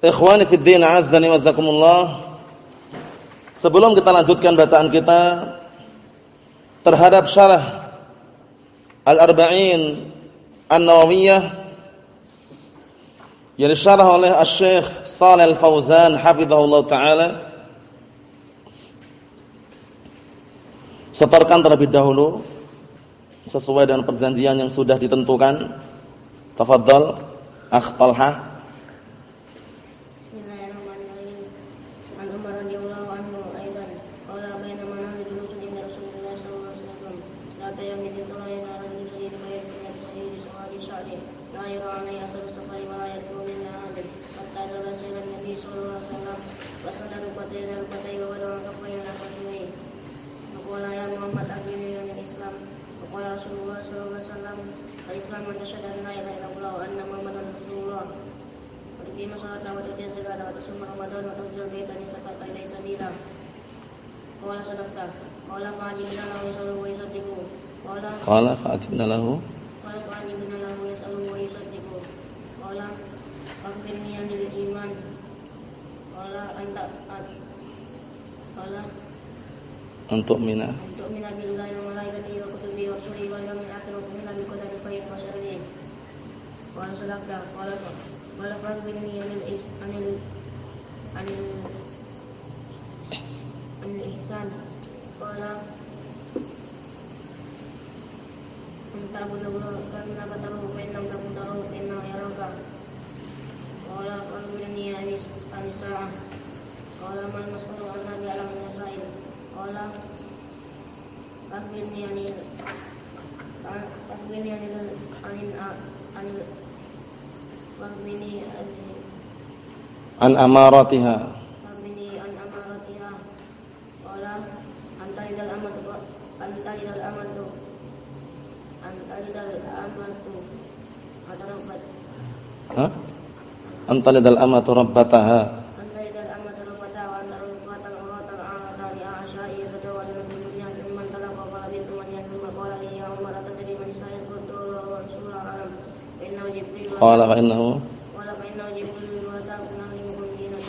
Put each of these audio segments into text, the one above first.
Ikhwani fi din azdani wazakumullah. Sebelum kita lanjutkan bacaan kita terhadap syarah Al-Arba'in An-Nawawiyah yang disyarah oleh Asy-Syaikh Shalih Al-Fauzan hafizahullah taala. Setorkan terlebih dahulu sesuai dengan perjanjian yang sudah ditentukan. Tafadhal, Akh. Qala fa'ajibna lahu Qala fa'ajibna lahu yas'alu wa yusaddiqu Qala Fakfirni anil iman Qala anta Qala Untuk mina Untuk mina billahi wa malaikati wa kutubi wa suri wa yamin akhir wa mina bi qadari khair wa syarri Qala sadaqta Qala Qala fakfirni anil anil anil anil ihsan Qala ta'budu karena katamu fa innam takum taruhu fa innahu yaraka qala qulni anis anisa'ah qala man mas'ulu an nabi alam yasail qala akhbirni anil akhbirni anil anil anil akhbirni an amaratiha akhbirni an amaratiha qala anta idal amatu anta idal amatu Ha? Antalidal amatu rabbataha. Antalidal amatu rabbataha wa antaru fatan uratan a'atani a'asyai yatawalla dunya mimman talaqa qala bintu man yakum qala li ya umar atadri man sayyid kuntu wa rasulullah alam innahu jibril qala fa innahu qala fa innahu jibril wa ta'ala minkum dinan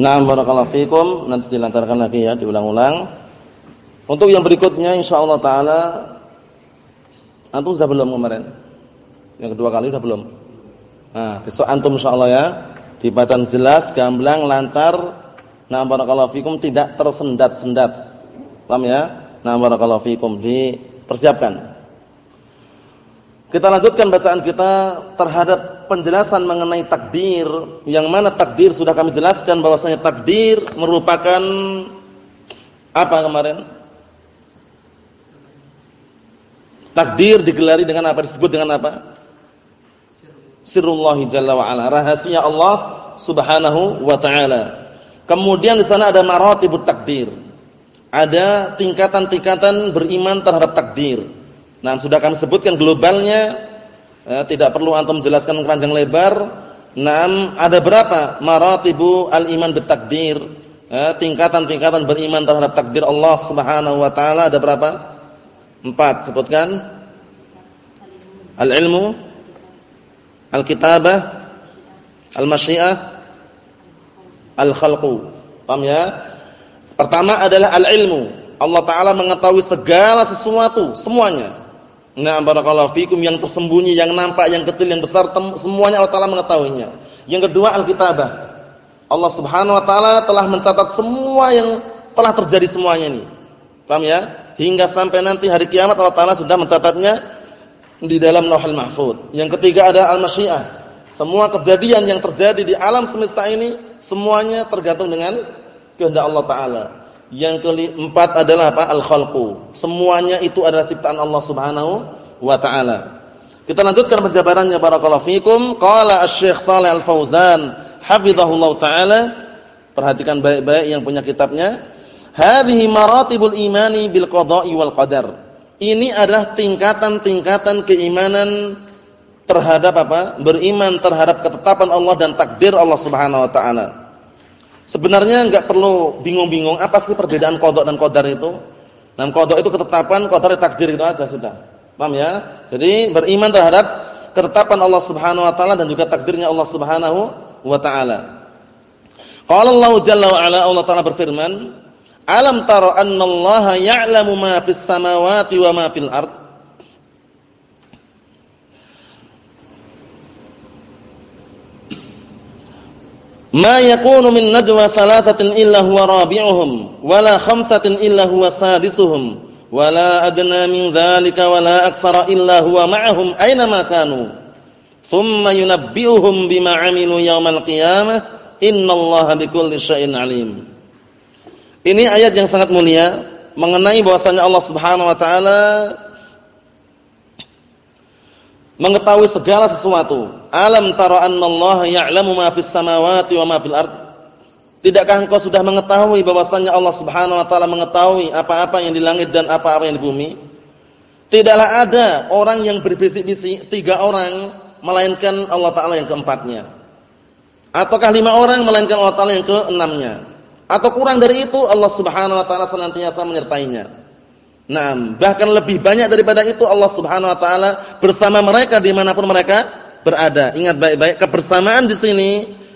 Naam barakallahu fikum nanti dilancarkan lagi ya diulang-ulang Untuk yang berikutnya insyaallah taala Antum sudah belum kemarin? Yang kedua kali sudah belum? Nah, besok antum insyaallah ya dibaca jelas, gamblang, lancar. Nah, barakallahu fikum tidak tersendat-sendat. Paham ya? Nah, barakallahu fikum dipersiapkan. Kita lanjutkan bacaan kita terhadap penjelasan mengenai takdir yang mana takdir sudah kami jelaskan bahwasanya takdir merupakan apa kemarin? Takdir digelari dengan apa? Disebut dengan apa? Sirrullah jalla wa ala, rahasia Allah Subhanahu wa taala. Kemudian di sana ada maratibut takdir. Ada tingkatan-tingkatan beriman terhadap takdir. Nah, sudah kami sebutkan globalnya ya, tidak perlu antum jelaskan keranjang lebar. Nah, ada berapa maratibu al-iman bitakdir? Ya, tingkatan-tingkatan beriman terhadap takdir Allah Subhanahu wa taala ada berapa? Empat sebutkan. Al-ilmu, al-kitabah, al-masyiah, al-khalqu. Paham ya? Pertama adalah al-ilmu. Allah taala mengetahui segala sesuatu, semuanya. Nah, barakallahu fikum yang tersembunyi, yang nampak, yang kecil, yang besar, semuanya Allah taala mengetahuinya. Yang kedua al-kitabah. Allah Subhanahu wa taala telah mencatat semua yang telah terjadi semuanya ini. Paham ya? hingga sampai nanti hari kiamat Allah taala sudah mencatatnya di dalam Lauhul Mahfuz. Yang ketiga ada al-masyiah. Semua kejadian yang terjadi di alam semesta ini semuanya tergantung dengan kehendak Allah taala. Yang keempat adalah apa? Al-khalqu. Semuanya itu adalah ciptaan Allah Subhanahu wa taala. Kita lanjutkan penjabarannya barakallahu fikum. Qala Asy-Syaikh Shalih Al-Fauzan hafizahullah taala. Perhatikan baik-baik yang punya kitabnya. Hadhihi maratibul imani bil qada'i wal qadar. Ini adalah tingkatan-tingkatan keimanan terhadap apa? Beriman terhadap ketetapan Allah dan takdir Allah Subhanahu wa taala. Sebenarnya enggak perlu bingung-bingung apa sih perbedaan qada dan qadar itu? Nah, qada itu ketetapan, qadar takdir itu aja sudah. Paham ya? Jadi beriman terhadap ketetapan Allah Subhanahu wa taala dan juga takdirnya Allah Subhanahu wa taala. Qala Allah Jalla wa ala Allah taala berfirman, "Alam tara anna Allah ya'lamu ma fis samawati wa ma fil ard?" Ma yakunu min najwa salasatin illa huwa rabi'uhum wala khamsatin illa huwa sadisuhum wala adna min dzalika wala aktsara illa huwa ma'ahum aina ma kanu? Thumma yunabbi'uhum bima 'amilu yaumal qiyamah innallaha bikulli syai'in 'alim. Ini ayat yang sangat mulia mengenai bahwasanya Allah Subhanahu wa taala mengetahui segala sesuatu alam tara annallaha ya'lamu ma fis samawati wa ma fil ardh Tidakkah engkau sudah mengetahui bahwasannya Allah Subhanahu wa taala mengetahui apa-apa yang di langit dan apa-apa yang di bumi? Tidaklah ada orang yang berbisik-bisik tiga orang melainkan Allah taala yang keempatnya. Ataukah lima orang melainkan Allah taala yang keenamnya? Atau kurang dari itu Allah Subhanahu wa taala senantiasa menyertainya. Nah, bahkan lebih banyak daripada itu Allah Subhanahu wa taala bersama mereka di mana pun mereka berada. Ingat baik-baik kebersamaan di sini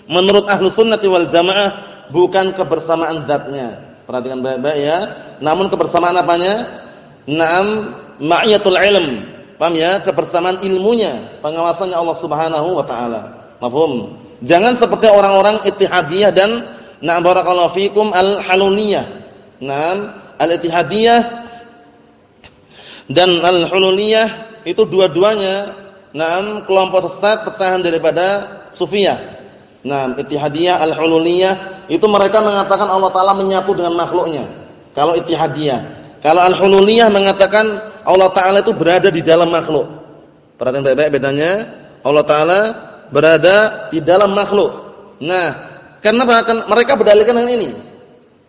menurut ahlu sunnati wal jamaah bukan kebersamaan zatnya. Perhatikan baik-baik ya. Namun kebersamaan apanya? Naam ma'iyatul ilm. Paham ya? Kebersamaan ilmunya, pengawasannya Allah Subhanahu wa taala. Mafhum? Jangan seperti orang-orang Ittihadiyah dan na'am barakallahu fikum al-Haluliyah. Naam, al-Ittihadiyah dan al-Hululiyah itu dua-duanya naam kelompok sesat pecahan daripada Sufiyah. Naam, Ittihadiyah, al-Hululiyah itu mereka mengatakan Allah taala menyatu dengan makhluknya. Kalau Ittihadiyah. Kalau Al-Hululiyah mengatakan Allah taala itu berada di dalam makhluk. Perhatian baik-baik bedanya. Allah taala berada di dalam makhluk. Nah, karena bahkan mereka berdalilkan dengan ini.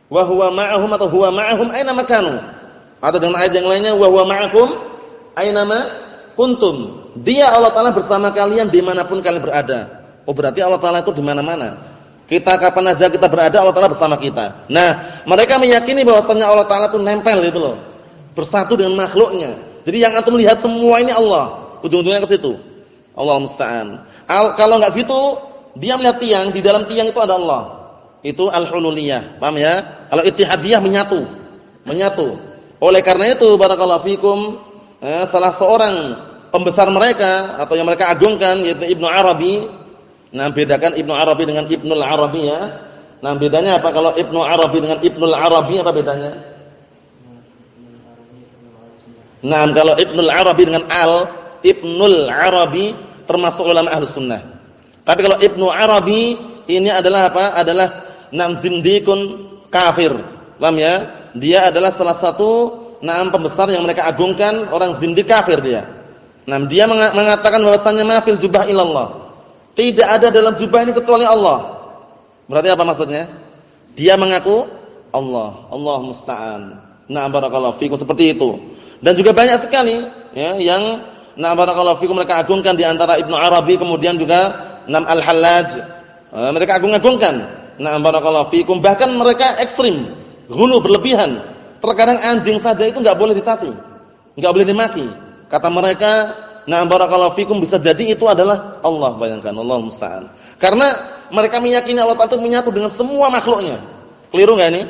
Wa huwa ma'ahum atau huwa ma'ahum aina makanu. Atau dengan ayat yang lainnya wa huwa ma'akum aina kuntum. Dia Allah taala bersama kalian di mana pun kalian berada. Oh berarti Allah taala itu di mana-mana. Kita kapan aja kita berada Allah Taala bersama kita. Nah, mereka meyakini bahwasanya Allah Taala itu nempel gitu loh. Bersatu dengan makhluknya. Jadi yang antum lihat semua ini Allah. Ujung-ujungnya ke situ. Allah musta'an. Kalau enggak gitu, dia melihat tiang, di dalam tiang itu ada Allah. Itu al-hululiyah. Paham ya? Kalau ittihadiyah menyatu. Menyatu. Oleh karena itu barakallahu fikum, eh, salah seorang pembesar mereka atau yang mereka agungkan yaitu Ibnu Arabi Nah, bedakan Ibnu Arabi dengan Ibnul Arabi ya. Nah, bedanya apa kalau Ibnu Arabi dengan Ibnul Arabi apa bedanya? Nah, kalau Ibnul Arabi dengan Al, Ibnul Arabi termasuk ulama Ahlus Sunnah. Tapi kalau Ibnu Arabi ini adalah apa? Adalah nam zindikun kafir. Paham ya? Dia adalah salah satu nam pembesar yang mereka agungkan orang zindik kafir dia. Nah, dia mengatakan bahwasannya mafil jubah ilallah. Tidak ada dalam jubah ini kecuali Allah. Berarti apa maksudnya? Dia mengaku Allah, Allah musta'an. Nah, barakallahu fikum seperti itu. Dan juga banyak sekali ya yang nah barakallahu fikum mereka agungkan di antara Ibnu Arabi kemudian juga Nam Al-Hallaj. Eh, mereka agung-agungkan. Nah, barakallahu fikum bahkan mereka ekstrim, ghulu berlebihan. Terkadang anjing saja itu enggak boleh dicaci. Enggak boleh dimaki. Kata mereka Nah, barakallahu fikum bisa jadi itu adalah Allah bayangkan, Allah musta'an. Karena mereka meyakini Allah Taala itu menyatu dengan semua makhluknya. Keliru enggak ini?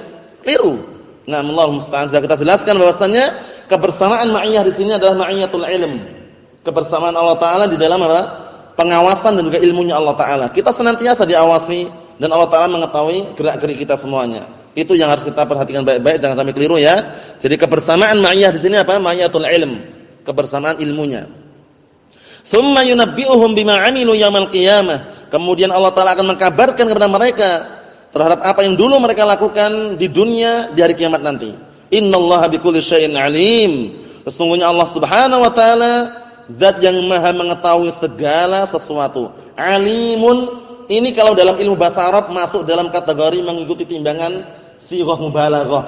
Keliru. Nah, Allah musta'an sudah kita jelaskan bahwasannya kebersamaan ma'iyah di sini adalah ma'iyatul ilm. Kebersamaan Allah Taala di dalam apa? Pengawasan dan juga ilmunya Allah Taala. Kita senantiasa diawasi dan Allah Taala mengetahui gerak-gerik kita semuanya. Itu yang harus kita perhatikan baik-baik jangan sampai keliru ya. Jadi kebersamaan ma'iyah di sini apa? Ma'iyatul ilm. Kebersamaan ilmunya. Tsumma yunabbi'uhum bima 'amilu yaumil qiyamah. Kemudian Allah taala akan mengkabarkan kepada mereka terhadap apa yang dulu mereka lakukan di dunia di hari kiamat nanti. Innallaha bikulli syai'in 'alim. Sesungguhnya Allah Subhanahu wa taala zat yang maha mengetahui segala sesuatu. Alimun ini kalau dalam ilmu bahasa Arab masuk dalam kategori mengikuti timbangan sighah mubalaghah.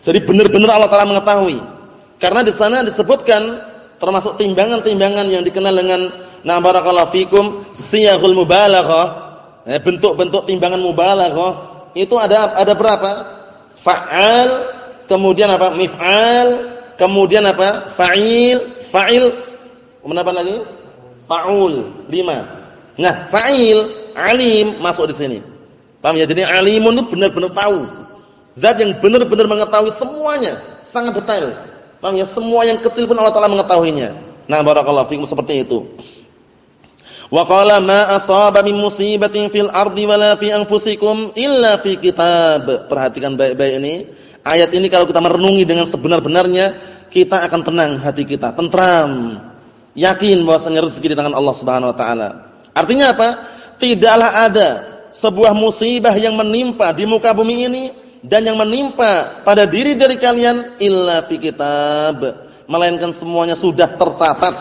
Jadi benar-benar Allah Taala mengetahui. Karena di sana disebutkan termasuk timbangan-timbangan yang dikenal dengan na barakallahu fikum siyaghul mubalaghah. Eh, bentuk-bentuk timbangan mubalaghah itu ada ada berapa? Fa'al, kemudian apa? Mif'al, kemudian apa? Fa'il, fa'il, kemudian apa lagi? Fa'ul, lima. Nah, fa'il, alim masuk di sini. Paham ya? Jadi alimun itu benar-benar tahu. Zat yang benar-benar mengetahui semuanya, sangat detail. Paham ya? Semua yang kecil pun Allah Taala mengetahuinya. Nah, barakallahu fikum seperti itu. Wa qala ma asaba min musibatin fil ardi wala fi anfusikum illa fi kitab. Perhatikan baik-baik ini. Ayat ini kalau kita merenungi dengan sebenar-benarnya, kita akan tenang hati kita, tentram. Yakin bahwasanya rezeki di tangan Allah Subhanahu wa taala. Artinya apa? Tidaklah ada sebuah musibah yang menimpa di muka bumi ini dan yang menimpa pada diri dari kalian illa fi kitab. Melainkan semuanya sudah tercatat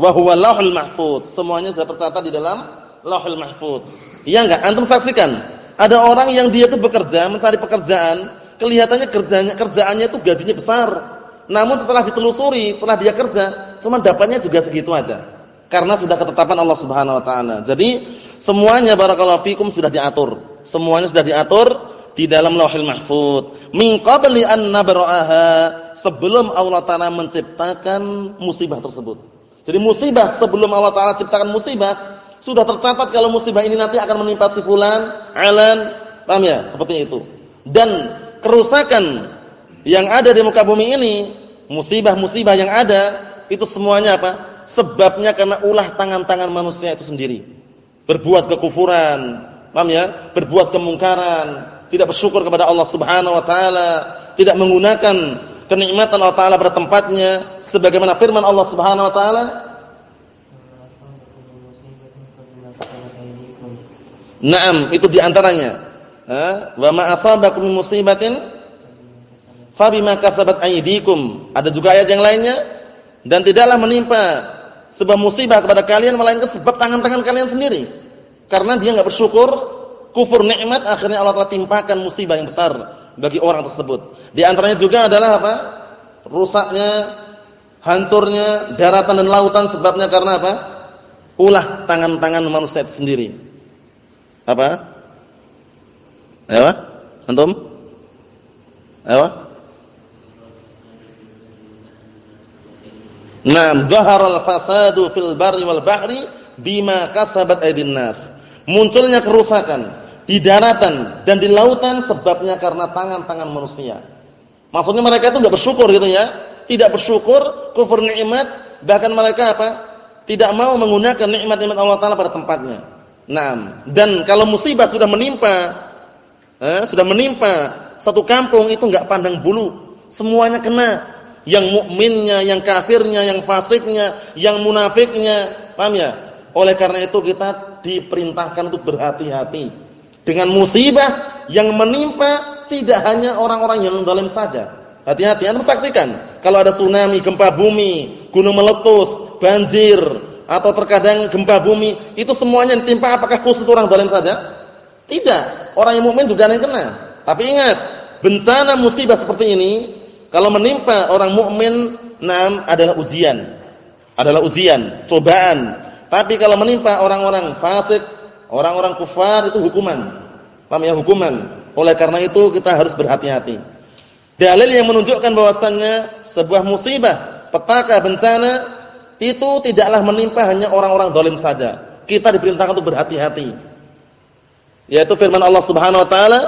wa huwa lauhul mahfuz. Semuanya sudah tercatat di dalam lauhul mahfuz. Iya enggak? Antum saksikan, ada orang yang dia itu bekerja, mencari pekerjaan, kelihatannya kerjanya kerjaannya itu gajinya besar. Namun setelah ditelusuri, setelah dia kerja, cuma dapatnya juga segitu aja. Karena sudah ketetapan Allah Subhanahu wa taala. Jadi, semuanya barakallahu fikum sudah diatur. Semuanya sudah diatur di dalam Lauhul Mahfuz. Min qabli an nabra'aha, sebelum Allah taala menciptakan musibah tersebut. Jadi musibah sebelum Allah Taala ciptakan musibah sudah tercatat kalau musibah ini nanti akan menimpa si fulan, alan, paham ya? Seperti itu. Dan kerusakan yang ada di muka bumi ini, musibah-musibah yang ada itu semuanya apa? Sebabnya karena ulah tangan-tangan manusia itu sendiri. Berbuat kekufuran, paham ya? Berbuat kemungkaran, tidak bersyukur kepada Allah Subhanahu wa taala, tidak menggunakan kenikmatan Allah taala pada tempatnya sebagaimana firman Allah Subhanahu wa taala Naam, itu di antaranya. Wa ma asabakum min musibatin fabima kasabat aydikum. Ada juga ayat yang lainnya dan tidaklah menimpa sebuah musibah kepada kalian melainkan sebab tangan-tangan kalian sendiri. Karena dia enggak bersyukur, kufur nikmat, akhirnya Allah telah timpakan musibah yang besar bagi orang tersebut. Di antaranya juga adalah apa? Rusaknya hancurnya daratan dan lautan sebabnya karena apa? Ulah tangan-tangan manusia itu sendiri. Apa? Ayo, antum? Ayo. Naam, dhahara al-fasadu fil barri wal bahri bima kasabat aydin nas. Munculnya kerusakan di daratan dan di lautan sebabnya karena tangan-tangan manusia. Maksudnya mereka itu enggak bersyukur gitu ya tidak bersyukur, kufur nikmat, bahkan mereka apa? Tidak mau menggunakan nikmat-nikmat Allah taala pada tempatnya. Nah, dan kalau musibah sudah menimpa, eh, sudah menimpa satu kampung itu enggak pandang bulu, semuanya kena. Yang mukminnya, yang kafirnya, yang fasiknya, yang munafiknya, paham ya? Oleh karena itu kita diperintahkan untuk berhati-hati dengan musibah yang menimpa tidak hanya orang-orang yang zalim saja. Hati-hati, Anda saksikan kalau ada tsunami, gempa bumi, gunung meletus, banjir, atau terkadang gempa bumi, itu semuanya ditimpa apakah khusus orang zalim saja? Tidak. Orang yang mukmin juga ada yang kena. Tapi ingat, bencana musibah seperti ini kalau menimpa orang mukmin, nam adalah ujian. Adalah ujian, cobaan. Tapi kalau menimpa orang-orang fasik, orang-orang kufar itu hukuman. Paham ya hukuman. Oleh karena itu kita harus berhati-hati. Dalil yang menunjukkan bahwasannya sebuah musibah, petaka, bencana itu tidaklah menimpa hanya orang-orang zalim saja. Kita diperintahkan untuk berhati-hati. Yaitu firman Allah Subhanahu wa taala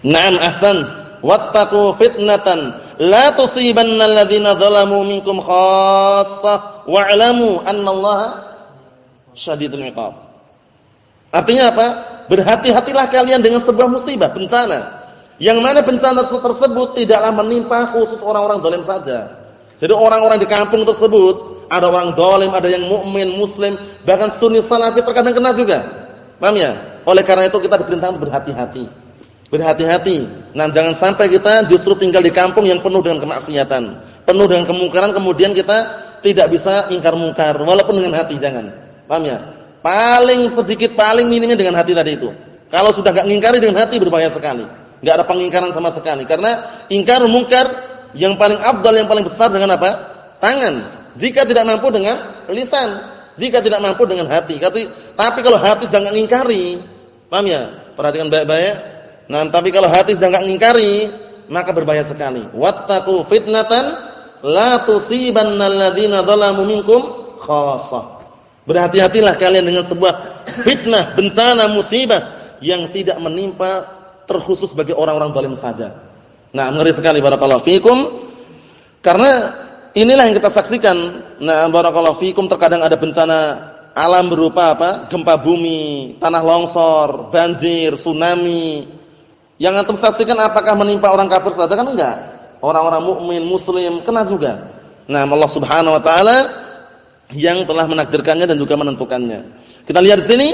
Naam ahsan wattaqu fitnatan la tusibanna alladhina zalamu minkum khassah wa'lamu annallaha syadidul iqab. Artinya apa? Berhati-hatilah kalian dengan sebuah musibah, bencana yang mana bencana tersebut tidaklah menimpa khusus orang-orang zalim saja. Jadi orang-orang di kampung tersebut, ada orang zalim, ada yang mukmin, muslim, bahkan sunni salafi terkadang kena juga. Paham ya? Oleh karena itu kita diperintahkan berhati-hati. Berhati-hati. Nah, jangan sampai kita justru tinggal di kampung yang penuh dengan kemaksiatan, penuh dengan kemungkaran kemudian kita tidak bisa ingkar mungkar walaupun dengan hati jangan. Paham ya? Paling sedikit paling minimnya dengan hati tadi itu. Kalau sudah enggak ngingkari dengan hati berbahaya sekali. Enggak ada pengingkaran sama sekali karena ingkar mungkar yang paling abdal yang paling besar dengan apa? Tangan. Jika tidak mampu dengan lisan, jika tidak mampu dengan hati. Tapi, tapi kalau hati sudah enggak ngingkari, paham ya? Perhatikan baik-baik. Nah, tapi kalau hati sudah enggak ngingkari, maka berbahaya sekali. Wattaqu fitnatan la tusibanna alladziina dzalamu minkum khassah. Berhati-hatilah kalian dengan sebuah fitnah, bencana, musibah yang tidak menimpa terkhusus bagi orang-orang zalim saja. Nah, ngeri sekali barakallahu fikum. Karena inilah yang kita saksikan. Nah, barakallahu fikum terkadang ada bencana alam berupa apa? Gempa bumi, tanah longsor, banjir, tsunami. Yang antum saksikan apakah menimpa orang kafir saja kan enggak? Orang-orang mukmin muslim kena juga. Nah, Allah Subhanahu wa taala yang telah menakdirkannya dan juga menentukannya. Kita lihat di sini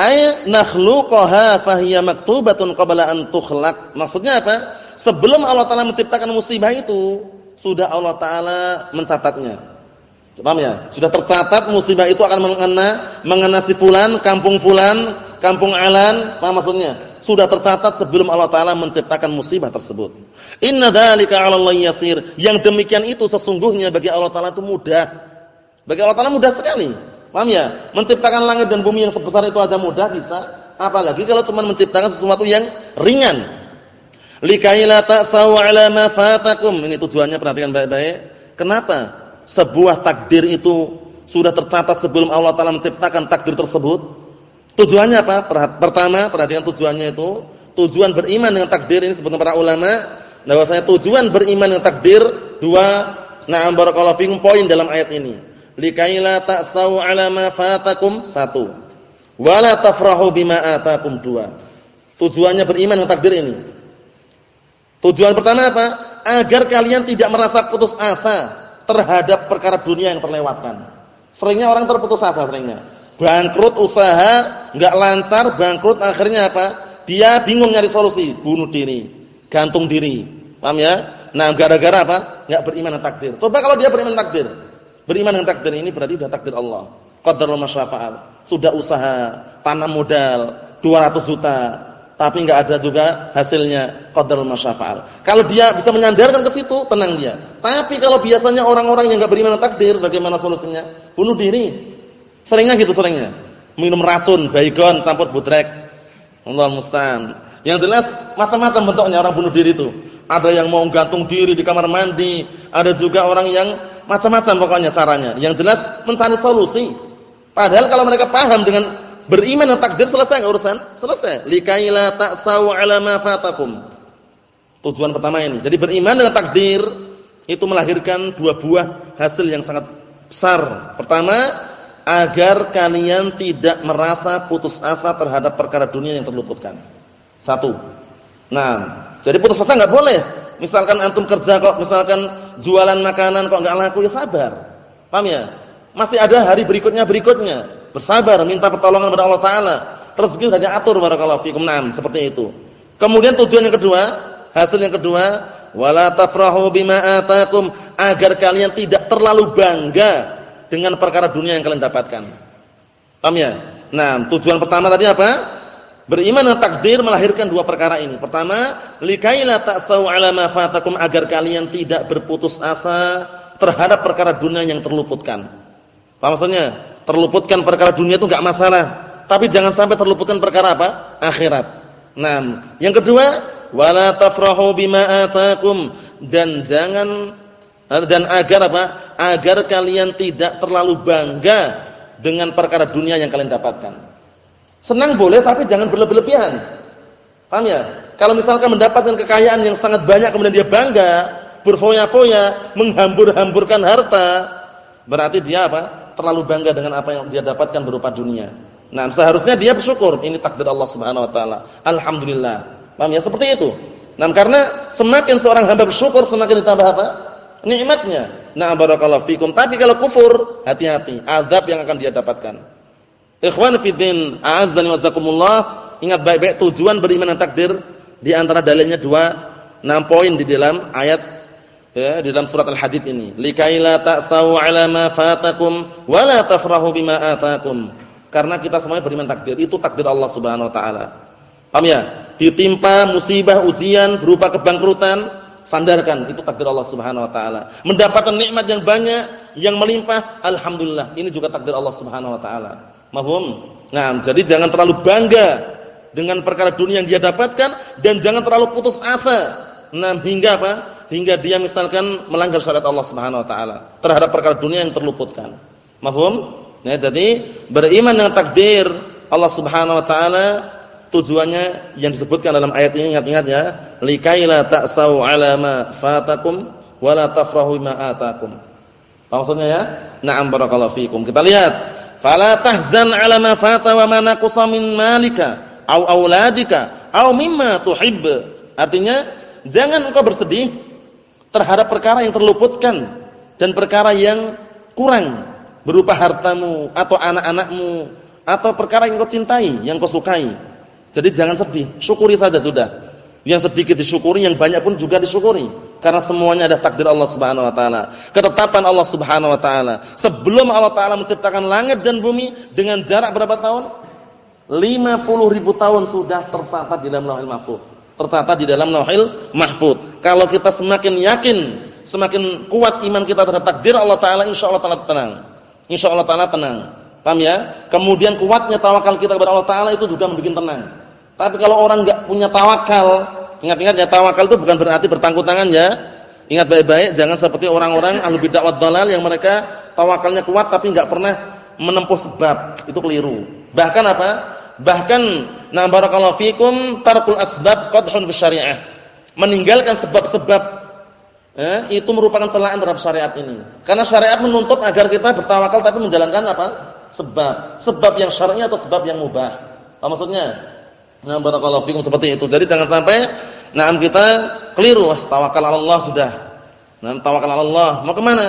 ay nakhluqaha fahiya maktubatun qabla an tukhlaq. Maksudnya apa? Sebelum Allah taala menciptakan musibah itu, sudah Allah taala mencatatnya. Paham ya? Sudah tercatat musibah itu akan mengena mengena si fulan, kampung fulan, kampung alan, apa maksudnya? Sudah tercatat sebelum Allah taala menciptakan musibah tersebut. Inna dzalika 'ala Allah yasir. Yang demikian itu sesungguhnya bagi Allah taala itu mudah. Bagi Allah taala mudah sekali. Paham ya? Menciptakan langit dan bumi yang sebesar itu aja mudah bisa, apalagi kalau cuma menciptakan sesuatu yang ringan. Likaila ta'sau 'ala ma fatakum. Ini tujuannya perhatikan baik-baik. Kenapa? Sebuah takdir itu sudah tercatat sebelum Allah taala menciptakan takdir tersebut. Tujuannya apa? Pertama, perhatikan tujuannya itu, tujuan beriman dengan takdir ini sebutkan para ulama bahwasanya tujuan beriman dengan takdir dua na'am barakallahu fikum poin dalam ayat ini. Likaila ta'sau 'ala ma fatakum satu. Wala tafrahu bima atakum dua. Tujuannya beriman dengan takdir ini. Tujuan pertama apa? Agar kalian tidak merasa putus asa terhadap perkara dunia yang terlewatkan. Seringnya orang terputus asa seringnya. Bangkrut usaha, enggak lancar, bangkrut akhirnya apa? Dia bingung nyari solusi, bunuh diri gantung diri. Paham ya? Nah, gara-gara apa? Enggak beriman dengan takdir. Coba kalau dia beriman takdir. Beriman dengan takdir ini berarti sudah takdir Allah. Qadarul masyafa'al. Sudah usaha, tanam modal 200 juta, tapi enggak ada juga hasilnya qadarul masyafa'al. Kalau dia bisa menyandarkan ke situ, tenang dia. Tapi kalau biasanya orang-orang yang enggak beriman dengan takdir, bagaimana solusinya? Bunuh diri. Seringnya gitu seringnya. Minum racun, baygon, campur budrek. Allah musta'an. Yang jelas macam-macam bentuknya orang bunuh diri itu. Ada yang mau gantung diri di kamar mandi, ada juga orang yang macam-macam pokoknya caranya. Yang jelas mencari solusi. Padahal kalau mereka paham dengan beriman dan takdir selesai enggak urusan? Selesai. Likaila ta'sau 'ala ma fatakum. Tujuan pertama ini. Jadi beriman dengan takdir itu melahirkan dua buah hasil yang sangat besar. Pertama, agar kalian tidak merasa putus asa terhadap perkara dunia yang terluputkan. Satu. Nah, jadi putus asa nggak boleh. Misalkan antum kerja kok, misalkan jualan makanan kok nggak laku ya sabar. Paham ya? Masih ada hari berikutnya berikutnya. Bersabar, minta pertolongan kepada Allah taala. Rezeki sudah diatur barakallahu fikum. Naam, seperti itu. Kemudian tujuan yang kedua, hasil yang kedua, wala tafrahu bima atakum agar kalian tidak terlalu bangga dengan perkara dunia yang kalian dapatkan. Paham ya? Nah, tujuan pertama tadi apa? Beriman dengan takdir melahirkan dua perkara ini. Pertama, likaila ta'sau 'ala ma fatakum agar kalian tidak berputus asa terhadap perkara dunia yang terluputkan. Apa maksudnya? Terluputkan perkara dunia itu enggak masalah, tapi jangan sampai terluputkan perkara apa? Akhirat. Nah, yang kedua, wala tafrahu bima atakum dan jangan dan agar apa? Agar kalian tidak terlalu bangga dengan perkara dunia yang kalian dapatkan. Senang boleh tapi jangan berlebihan. Paham ya? Kalau misalkan mendapatkan kekayaan yang sangat banyak kemudian dia bangga, berfoya-foya, menghambur-hamburkan harta, berarti dia apa? Terlalu bangga dengan apa yang dia dapatkan berupa dunia. Nah, seharusnya dia bersyukur, ini takdir Allah Subhanahu wa taala. Alhamdulillah. Paham ya? Seperti itu. Nah, karena semakin seorang hamba bersyukur, semakin ditambah apa? Nikmatnya. Nah, barakallahu fikum. Tapi kalau kufur, hati-hati, azab yang akan dia dapatkan. Ikhwan fi din, a'azzani wasakumullah, ingat baik-baik tujuan beriman dan takdir di antara dalilnya dua enam poin di dalam ayat ya, di dalam surat Al-Hadid ini. Likaila ta'sau 'ala ma fatakum wa la tafrahu bima atakum. Karena kita semuanya beriman takdir, itu takdir Allah Subhanahu wa taala. Paham ya? Ditimpa musibah, ujian berupa kebangkrutan, sandarkan, itu takdir Allah Subhanahu wa taala. Mendapatkan nikmat yang banyak, yang melimpah, alhamdulillah, ini juga takdir Allah Subhanahu wa taala. Mahum? Nah, jadi jangan terlalu bangga dengan perkara dunia yang dia dapatkan dan jangan terlalu putus asa. Nah, hingga apa? Hingga dia misalkan melanggar syariat Allah Subhanahu wa taala terhadap perkara dunia yang terluputkan. Mahum? Nah, jadi beriman dengan takdir Allah Subhanahu wa taala tujuannya yang disebutkan dalam ayat ini ingat-ingat ya, likaila ta'sau 'ala fatakum wa la tafrahu bima atakum. Apa maksudnya ya? Na'am barakallahu fikum. Kita lihat, fala tahzan 'ala ma fata wa ma min malika au auladika au mimma tuhibb. Artinya, jangan engkau bersedih terhadap perkara yang terluputkan dan perkara yang kurang berupa hartamu atau anak-anakmu atau perkara yang kau cintai, yang kau sukai. Jadi jangan sedih, syukuri saja sudah. Yang sedikit disyukuri, yang banyak pun juga disyukuri. Karena semuanya ada takdir Allah Subhanahu wa taala. Ketetapan Allah Subhanahu wa taala. Sebelum Allah taala menciptakan langit dan bumi dengan jarak berapa tahun? 50 ribu tahun sudah tercatat di dalam Lauhil Mahfuz. Tercatat di dalam Lauhil Mahfuz. Kalau kita semakin yakin, semakin kuat iman kita terhadap takdir Allah taala, insyaallah taala tenang. Insya Allah Taala tenang. Paham ya? Kemudian kuatnya tawakal kita kepada Allah Taala itu juga membuat tenang. Tapi kalau orang nggak punya tawakal, ingat-ingat ya tawakal itu bukan berarti bertangkut tangan ya. Ingat baik-baik, jangan seperti orang-orang ahlu bid'ah wad dalal yang mereka tawakalnya kuat tapi nggak pernah menempuh sebab. Itu keliru. Bahkan apa? Bahkan na barakallahu fikum tarkul asbab qadhun fi syariah. Meninggalkan sebab-sebab eh, itu merupakan celaan terhadap syariat ini. Karena syariat menuntut agar kita bertawakal tapi menjalankan apa? Sebab. Sebab yang syar'i atau sebab yang mubah. Apa maksudnya? Nah, barakallahu fikum seperti itu. Jadi jangan sampai na'am kita keliru, tawakal Allah sudah. Nah, tawakal Allah. Mau ke mana?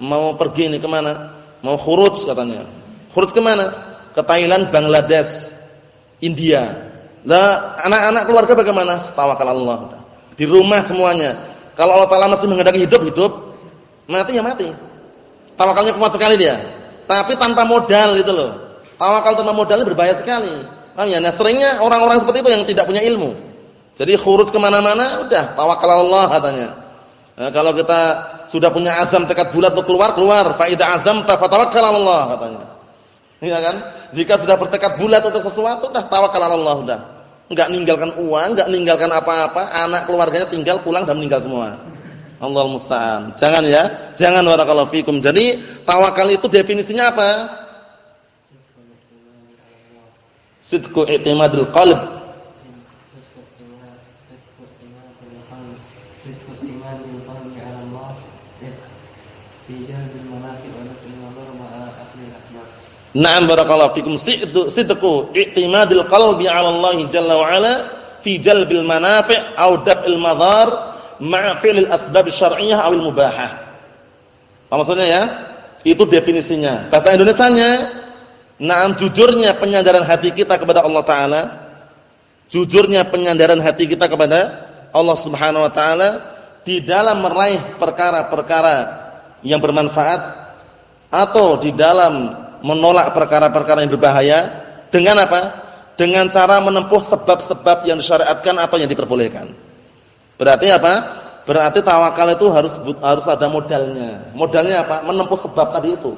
Mau pergi ini ke mana? Mau khuruj katanya. Khuruj ke mana? Ke Thailand, Bangladesh, India. Lah, anak-anak keluarga bagaimana? Tawakal Allah. Di rumah semuanya kalau Allah Taala masih menghendaki hidup, hidup. Mati ya mati. Tawakalnya kuat sekali dia. Tapi tanpa modal gitu loh. Tawakal tanpa modal berbahaya sekali. Paham ya? Nah, seringnya orang-orang seperti itu yang tidak punya ilmu. Jadi khuruz ke mana-mana, udah tawakal Allah katanya. Nah, kalau kita sudah punya azam tekad bulat untuk keluar, keluar. Faidah azam fatawakal Allah katanya. Iya kan? Jika sudah bertekad bulat untuk sesuatu, udah tawakal Allah udah enggak ninggalkan uang, enggak ninggalkan apa-apa, anak keluarganya tinggal pulang dan meninggal semua. Allah musta'an. Jangan ya, jangan warakallahu fikum. Jadi tawakal itu definisinya apa? Sidqu i'timadul qalb Na'am barakallahu fikum sidqu i'timadil qalbi 'ala Allah jalla wa 'ala fi jalbil manafi' aw daf'il madhar ma'a fi'lil asbab syar'iyyah aw al mubahah. Apa maksudnya ya? Itu definisinya. Bahasa Indonesianya na'am jujurnya penyadaran hati kita kepada Allah taala, jujurnya penyadaran hati kita kepada Allah Subhanahu wa taala di dalam meraih perkara-perkara yang bermanfaat atau di dalam menolak perkara-perkara yang berbahaya dengan apa? Dengan cara menempuh sebab-sebab yang disyariatkan atau yang diperbolehkan. Berarti apa? Berarti tawakal itu harus harus ada modalnya. Modalnya apa? Menempuh sebab tadi itu.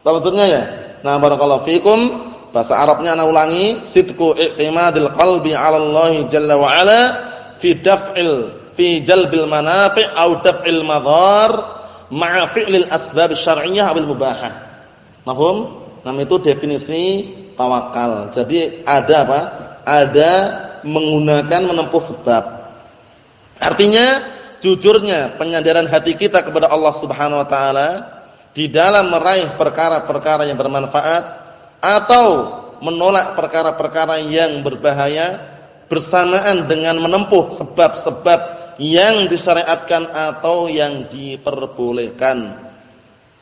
Apa maksudnya ya? Nah, barakallahu fikum. Bahasa Arabnya ana ulangi, sidqu i'timadil qalbi 'ala Allah jalla wa 'ala fi daf'il fi jalbil manafi' au daf'il madhar ma'a fi'lil asbab syar'iyyah aw mubahah. Mahfum? Nam itu definisi tawakal. Jadi ada apa? Ada menggunakan menempuh sebab. Artinya jujurnya penyadaran hati kita kepada Allah Subhanahu wa taala di dalam meraih perkara-perkara yang bermanfaat atau menolak perkara-perkara yang berbahaya bersamaan dengan menempuh sebab-sebab yang disyariatkan atau yang diperbolehkan.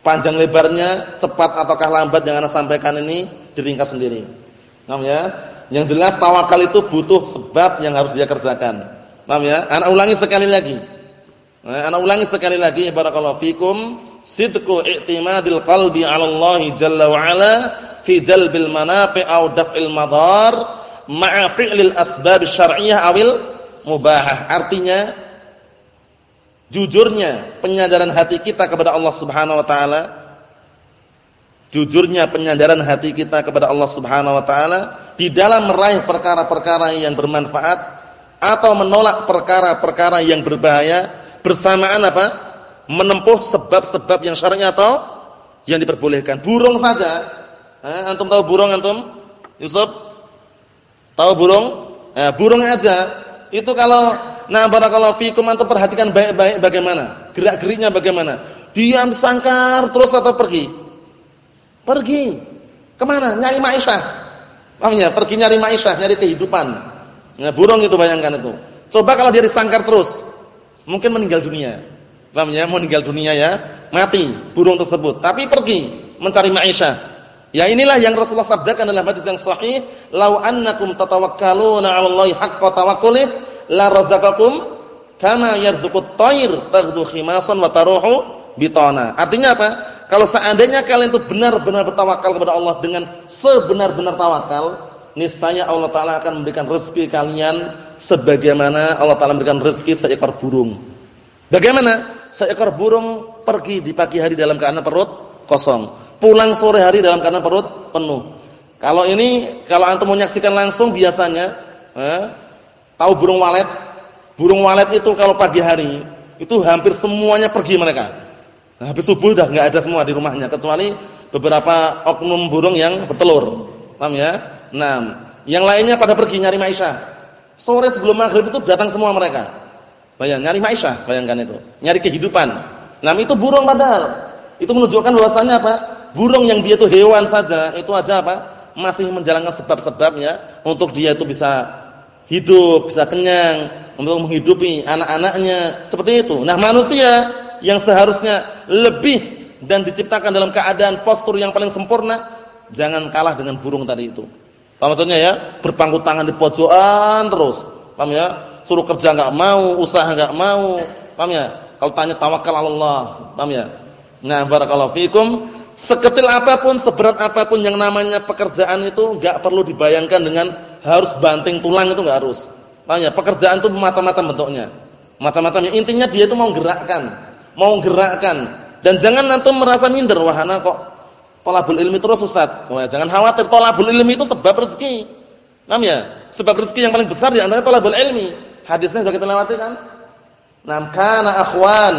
Panjang lebarnya, cepat ataukah lambat yang Anda sampaikan ini diringkas sendiri. Paham ya? Yang jelas tawakal itu butuh sebab yang harus dia kerjakan. Paham ya? Anak ulangi sekali lagi. Anak ulangi sekali lagi barakallahu fikum sidqu i'timadil qalbi 'ala Allah jalla wa 'ala fi jalbil manafi' aw daf'il madar ma'a fi'lil asbab syar'iyyah awil mubahah. Artinya jujurnya penyadaran hati kita kepada Allah Subhanahu wa taala jujurnya penyadaran hati kita kepada Allah Subhanahu wa taala di dalam meraih perkara-perkara yang bermanfaat atau menolak perkara-perkara yang berbahaya bersamaan apa? Menempuh sebab-sebab yang syar'i atau yang diperbolehkan. Burung saja. Eh, antum tahu burung antum? Yusuf? Tahu burung? Eh, burung aja. Itu kalau nah barakallahu fikum antum perhatikan baik-baik bagaimana? Gerak-geriknya bagaimana? Diam sangkar terus atau pergi? Pergi. Ke mana? Nyari maisha. Maksudnya pergi nyari maisha, nyari kehidupan. Nah, burung itu bayangkan itu. Coba kalau dia disangkar terus, mungkin meninggal dunia. Paham ya? Meninggal dunia ya, mati burung tersebut. Tapi pergi mencari maisha. Ya inilah yang Rasulullah sabdakan dalam hadis yang sahih, "Lau annakum tatawakkaluna 'ala Allahi haqqa tawakkuli la razaqakum kama yarzuqut thair taghdu khimasan wa taruhu bitana." Artinya apa? Kalau seandainya kalian itu benar-benar bertawakal kepada Allah dengan sebenar-benar tawakal, niscaya Allah taala akan memberikan rezeki kalian sebagaimana Allah taala memberikan rezeki seekor burung. Bagaimana? Seekor burung pergi di pagi hari dalam keadaan perut kosong, pulang sore hari dalam keadaan perut penuh. Kalau ini kalau antum menyaksikan langsung biasanya, eh, tahu burung walet? Burung walet itu kalau pagi hari itu hampir semuanya pergi mereka. Nah, habis subuh udah nggak ada semua di rumahnya kecuali beberapa oknum burung yang bertelur. Paham ya? Nah, yang lainnya pada pergi nyari maisha. Sore sebelum maghrib itu datang semua mereka. Bayang, nyari maisha, bayangkan itu. Nyari kehidupan. Nah, itu burung padahal. Itu menunjukkan bahwasannya apa? Burung yang dia itu hewan saja, itu aja apa? Masih menjalankan sebab-sebabnya untuk dia itu bisa hidup, bisa kenyang, untuk menghidupi anak-anaknya, seperti itu. Nah, manusia yang seharusnya lebih dan diciptakan dalam keadaan postur yang paling sempurna, jangan kalah dengan burung tadi itu. Paham maksudnya ya? Berpangku tangan di pojokan terus. Paham ya? Suruh kerja enggak mau, usaha enggak mau. Paham ya? Kalau tanya tawakal Allah. Paham ya? Nah, barakallahu fikum. Sekecil apa pun, seberat apa pun yang namanya pekerjaan itu enggak perlu dibayangkan dengan harus banting tulang itu enggak harus. Paham ya? Pekerjaan itu macam-macam bentuknya. Macam-macam. Intinya dia itu mau gerakkan, mau gerakkan. Dan jangan nanti merasa minder wahana kok Tolabul ilmi terus Ustaz. Oh, jangan khawatir, tolabul ilmi itu sebab rezeki. Paham ya? Sebab rezeki yang paling besar di antara tolabul ilmi. Hadisnya sudah kita lewati kan? Nam kana akhwan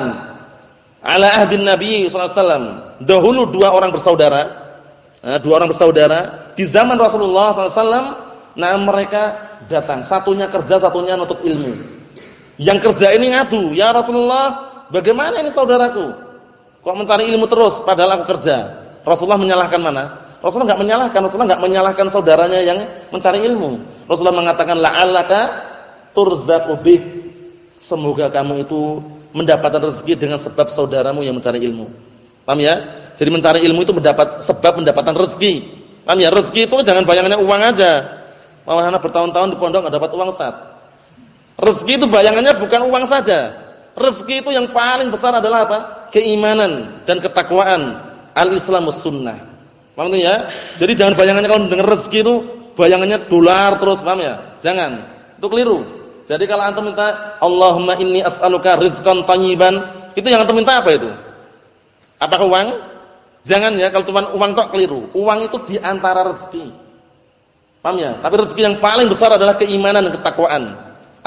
ala ahdin Nabi sallallahu alaihi wasallam. Dahulu dua orang bersaudara. Nah, dua orang bersaudara di zaman Rasulullah wasallam, nah mereka datang, satunya kerja, satunya nuntut ilmu. Yang kerja ini ngadu, "Ya Rasulullah, bagaimana ini saudaraku? Kok mencari ilmu terus padahal aku kerja?" Rasulullah menyalahkan mana? Rasulullah enggak menyalahkan, Rasulullah enggak menyalahkan saudaranya yang mencari ilmu. Rasulullah mengatakan la'allaka turzaqu bih. Semoga kamu itu mendapatkan rezeki dengan sebab saudaramu yang mencari ilmu. Paham ya? Jadi mencari ilmu itu mendapat sebab mendapatkan rezeki. Paham ya? Rezeki itu jangan bayangannya uang aja. Malah bertahun-tahun di pondok enggak dapat uang, Ustaz. Rezeki itu bayangannya bukan uang saja. Rezeki itu yang paling besar adalah apa? Keimanan dan ketakwaan al-islamus sunnah. Paham ya? Jadi jangan bayangannya kalau dengar rezeki itu bayangannya dolar terus, paham ya? Jangan. Itu keliru. Jadi kalau antum minta Allahumma inni as'aluka rizqan thayyiban, itu yang antum minta apa itu? Apakah uang? Jangan ya, kalau cuma uang tok keliru. Uang itu di antara rezeki. Paham ya? Tapi rezeki yang paling besar adalah keimanan dan ketakwaan.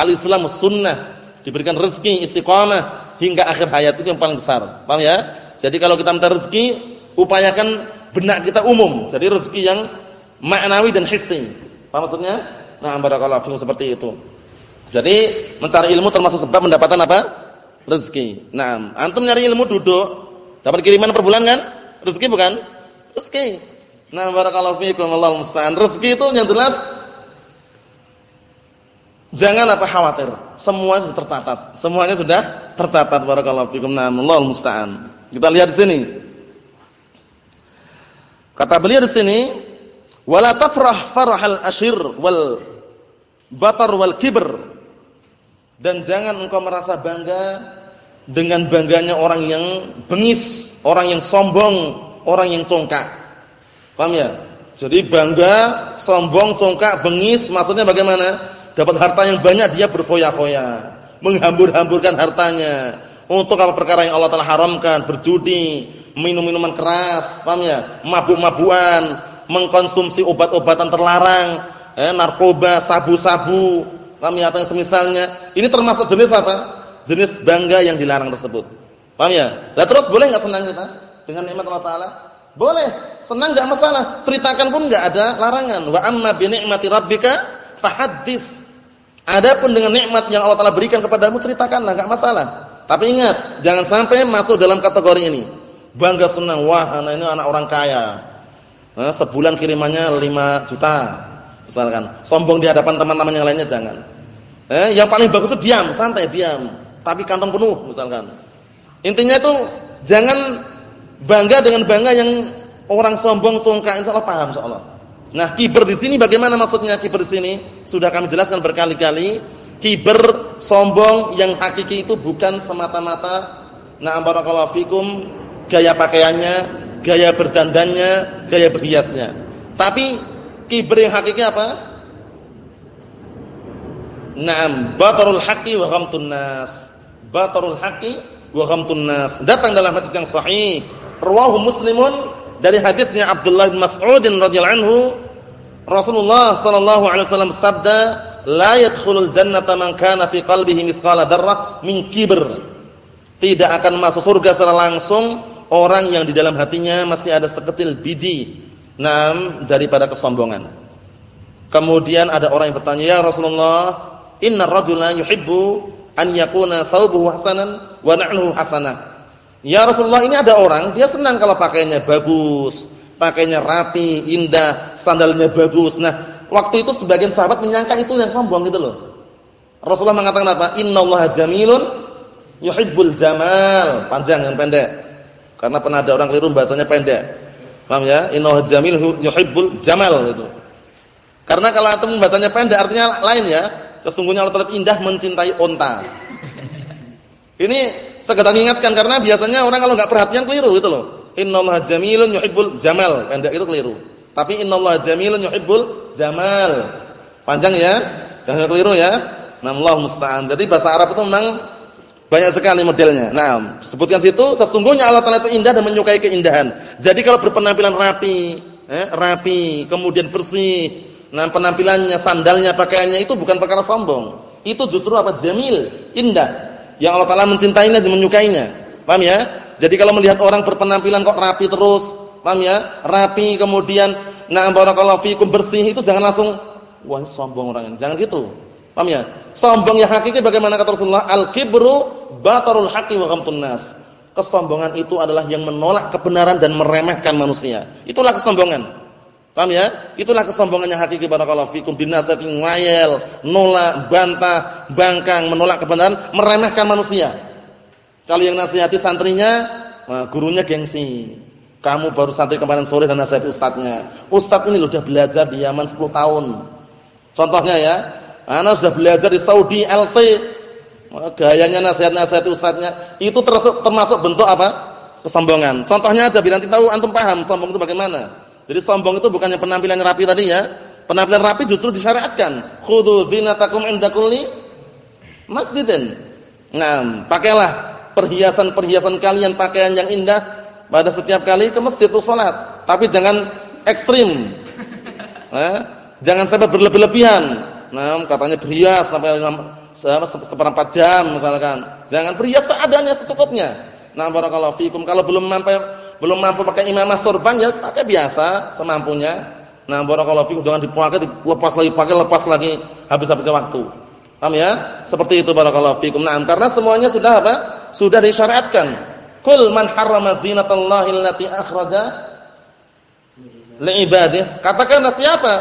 Al-Islamus sunnah, diberikan rezeki istiqamah hingga akhir hayat itu yang paling besar. Paham ya? Jadi kalau kita minta rezeki, upayakan benak kita umum. Jadi rezeki yang maknawi dan hissi. Paham maksudnya? Nah, barakallahu fiikum seperti itu. Jadi mencari ilmu termasuk sebab mendapatkan apa? Rezeki. Nah, antum nyari ilmu duduk, dapat kiriman per bulan kan? Rezeki bukan? Rezeki. Nah, barakallahu fiikum Allahu musta'an. Rezeki itu yang jelas jangan apa khawatir. Semua sudah tercatat. Semuanya sudah tercatat barakallahu fiikum. Nah, Allahu musta'an. Kita lihat di sini. Kata beliau di sini, Wala tafrah farahal ashir wal batar wal kibr. Dan jangan engkau merasa bangga dengan bangganya orang yang bengis, orang yang sombong, orang yang congkak. Paham ya? Jadi bangga, sombong, congkak, bengis, maksudnya bagaimana? Dapat harta yang banyak dia berfoya-foya, menghambur-hamburkan hartanya untuk apa perkara yang Allah telah haramkan, berjudi, minum minuman keras, paham ya? Mabuk-mabukan, mengkonsumsi obat-obatan terlarang, eh, narkoba, sabu-sabu, paham ya? Atau yang semisalnya. Ini termasuk jenis apa? Jenis bangga yang dilarang tersebut. Paham ya? Lah terus boleh enggak senang kita dengan nikmat Allah taala? Boleh, senang enggak masalah. Ceritakan pun enggak ada larangan. Wa amma bi ni'mati rabbika fahaddits. Adapun dengan nikmat yang Allah Taala berikan kepadamu ceritakanlah, enggak masalah. Tapi ingat, jangan sampai masuk dalam kategori ini. Bangga senang, wah anak ini anak orang kaya. Nah, sebulan kirimannya 5 juta. Misalkan, sombong di hadapan teman-teman yang lainnya jangan. Eh, yang paling bagus itu diam, santai, diam. Tapi kantong penuh misalkan. Intinya itu jangan Bangga dengan bangga yang orang sombong songkak insyaallah paham insyaallah. Nah, kiber di sini bagaimana maksudnya kiber di sini? Sudah kami jelaskan berkali-kali. Kiber sombong yang hakiki itu bukan semata-mata na'am barakallahu fikum gaya pakaiannya, gaya berdandannya, gaya berhiasnya. Tapi kiber yang hakiki apa? Naam, batarul haqqi wa ghamtun nas. Batarul haqqi wa ghamtun nas. Datang dalam hadis yang sahih. Rawahu Muslimun dari hadisnya Abdullah bin Mas'ud radhiyallahu anhu. Rasulullah sallallahu alaihi wasallam sabda la yadkhulul jannata man kana fi qalbihi mithqala dzarrah min kibr. Tidak akan masuk surga secara langsung orang yang di dalam hatinya masih ada sekecil biji. Nam daripada kesombongan. Kemudian ada orang yang bertanya ya Rasulullah inna rajula yuhibbu an yakuna thawbuhu hasanan wa na'luhu hasanah Ya Rasulullah ini ada orang dia senang kalau pakainya bagus, pakainya rapi, indah, sandalnya bagus. Nah, waktu itu sebagian sahabat menyangka itu yang sombong gitu loh. Rasulullah mengatakan apa? Innallaha jamilun yuhibbul jamal. Panjang yang pendek. Karena pernah ada orang keliru bacanya pendek. Paham ya? Innallaha jamil yuhibbul jamal gitu. Karena kalau antum bacanya pendek artinya lain ya. Sesungguhnya Allah Taala indah mencintai unta. Ini sekedar ingatkan karena biasanya orang kalau nggak perhatian keliru gitu loh. Innallaha jamilun yuhibbul jamal. Pendek itu keliru. Tapi innallaha jamilun yuhibbul jamal. Panjang ya? Jangan keliru ya. Namullah musta'an. Jadi bahasa Arab itu memang banyak sekali modelnya. Nah, sebutkan situ sesungguhnya Allah Taala itu indah dan menyukai keindahan. Jadi kalau berpenampilan rapi, eh, rapi, kemudian bersih, nah penampilannya, sandalnya, pakaiannya itu bukan perkara sombong. Itu justru apa? Jamil, indah yang Allah Taala mencintainya dan menyukainya. Paham ya? Jadi kalau melihat orang berpenampilan kok rapi terus, paham ya? Rapi kemudian na barakallahu fikum bersih itu jangan langsung wah sombong orang ini. Jangan gitu. Paham ya? Sombong yang hakiki bagaimana kata Rasulullah? Al-kibru batarul haqqi wa ghamtun nas. Kesombongan itu adalah yang menolak kebenaran dan meremehkan manusia. Itulah kesombongan. Paham ya? Itulah kesombongan yang hakiki barakallahu fikum binasatin ngayel, nolak, bantah, bangkang, menolak kebenaran, meremehkan manusia. Kalau yang nasihati santrinya, gurunya gengsi. Kamu baru santri kemarin sore dan nasihati ustadznya. Ustadz ini sudah belajar di Yaman 10 tahun. Contohnya ya, ana sudah belajar di Saudi LC. Gayanya nasihat-nasihati ustadznya itu termasuk, termasuk bentuk apa? Kesombongan. Contohnya aja biar nanti tahu antum paham sombong itu bagaimana. Jadi sombong itu bukannya penampilan rapi tadi ya. Penampilan rapi justru disyariatkan. Khudzu zinatakum inda kulli masjidin. Nah, pakailah perhiasan-perhiasan kalian pakaian yang indah pada setiap kali ke masjid itu salat. Tapi jangan ekstrim. Eh? Jangan sampai berlebih-lebihan. Nah, katanya berhias sampai seperempat jam misalkan. Jangan berhias seadanya secukupnya. Nah, barakallahu fikum kalau belum sampai belum mampu pakai imamah sorban ya pakai biasa semampunya. Nah, barakallahu fikum jangan dipakai dilepas lagi, pakai lepas lagi habis-habisnya waktu. Paham ya? Seperti itu barakallahu fikum. Nah, karena semuanya sudah apa? Sudah disyariatkan. Kul man harrama zinatallahi allati akhraja li'ibadihi. Katakanlah siapa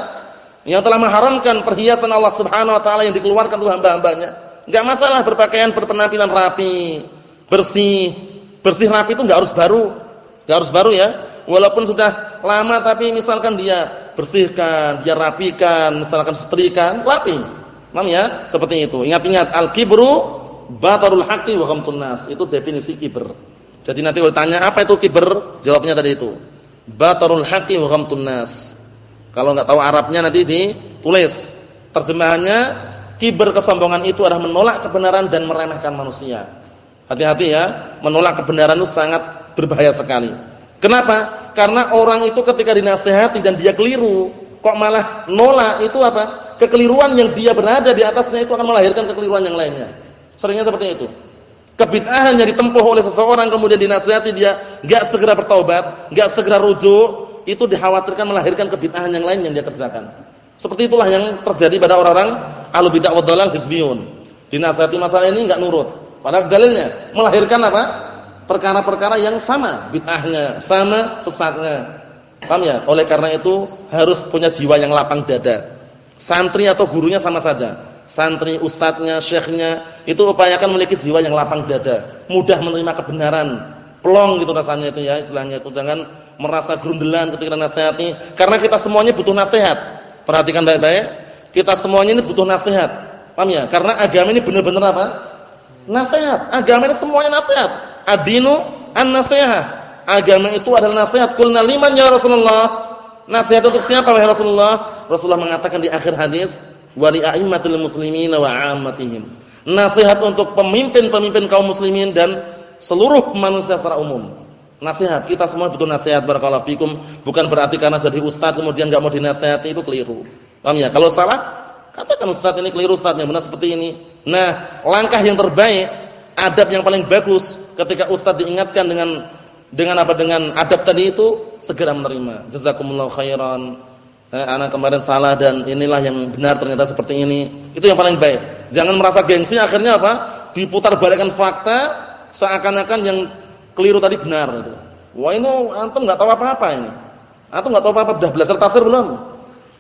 yang telah mengharamkan perhiasan Allah Subhanahu wa taala yang dikeluarkan untuk hamba-hambanya. Enggak masalah berpakaian berpenampilan rapi, bersih. Bersih rapi itu enggak harus baru. Gak harus baru ya. Walaupun sudah lama tapi misalkan dia bersihkan, dia rapikan, misalkan setrika, rapi. Paham ya? Seperti itu. Ingat-ingat al-kibru batarul haqqi wa ghamtun nas. Itu definisi kibr. Jadi nanti kalau tanya apa itu kibr, jawabnya tadi itu. Batarul haqqi wa ghamtun nas. Kalau enggak tahu Arabnya nanti ditulis. Terjemahannya kibr kesombongan itu adalah menolak kebenaran dan meremehkan manusia. Hati-hati ya, menolak kebenaran itu sangat berbahaya sekali. Kenapa? Karena orang itu ketika dinasehati dan dia keliru, kok malah nolak itu apa? Kekeliruan yang dia berada di atasnya itu akan melahirkan kekeliruan yang lainnya. Seringnya seperti itu. Kebid'ahan yang ditempuh oleh seseorang kemudian dinasihati dia enggak segera bertaubat, enggak segera rujuk, itu dikhawatirkan melahirkan kebid'ahan yang lain yang dia kerjakan. Seperti itulah yang terjadi pada orang-orang ahlu bid'ah wa dhalal hizbiyun. Dinasihati masalah ini enggak nurut. Padahal dalilnya melahirkan apa? Perkara-perkara yang sama bid'ahnya, sama sesatnya. Paham ya? Oleh karena itu harus punya jiwa yang lapang dada. Santri atau gurunya sama saja santri, ustadznya, syekhnya, itu upayakan memiliki jiwa yang lapang dada, mudah menerima kebenaran, plong gitu rasanya itu ya, istilahnya itu jangan merasa grundelan ketika nasihati, karena kita semuanya butuh nasihat. Perhatikan baik-baik, kita semuanya ini butuh nasihat. Paham ya? Karena agama ini benar-benar apa? Nasihat. Agama ini semuanya nasihat. Adinu an-nasihat. Agama itu adalah nasihat. Qulna liman ya Rasulullah? Nasihat untuk siapa wahai Rasulullah? Rasulullah mengatakan di akhir hadis, wali a'immatil muslimin wa 'ammatihim. Nasihat untuk pemimpin-pemimpin kaum muslimin dan seluruh manusia secara umum. Nasihat, kita semua butuh nasihat barakallahu fikum, bukan berarti karena jadi ustaz kemudian enggak mau dinasihati itu keliru. Paham ya? Kalau salah, katakan ustaz ini keliru ustaznya benar seperti ini. Nah, langkah yang terbaik, adab yang paling bagus ketika ustaz diingatkan dengan dengan apa dengan adab tadi itu segera menerima. Jazakumullahu khairan eh, anak kemarin salah dan inilah yang benar ternyata seperti ini. Itu yang paling baik. Jangan merasa gengsi akhirnya apa? Diputar balikkan fakta seakan-akan yang keliru tadi benar gitu. Wah, ini antum enggak tahu apa-apa ini. Antum enggak tahu apa-apa, sudah belajar tafsir belum?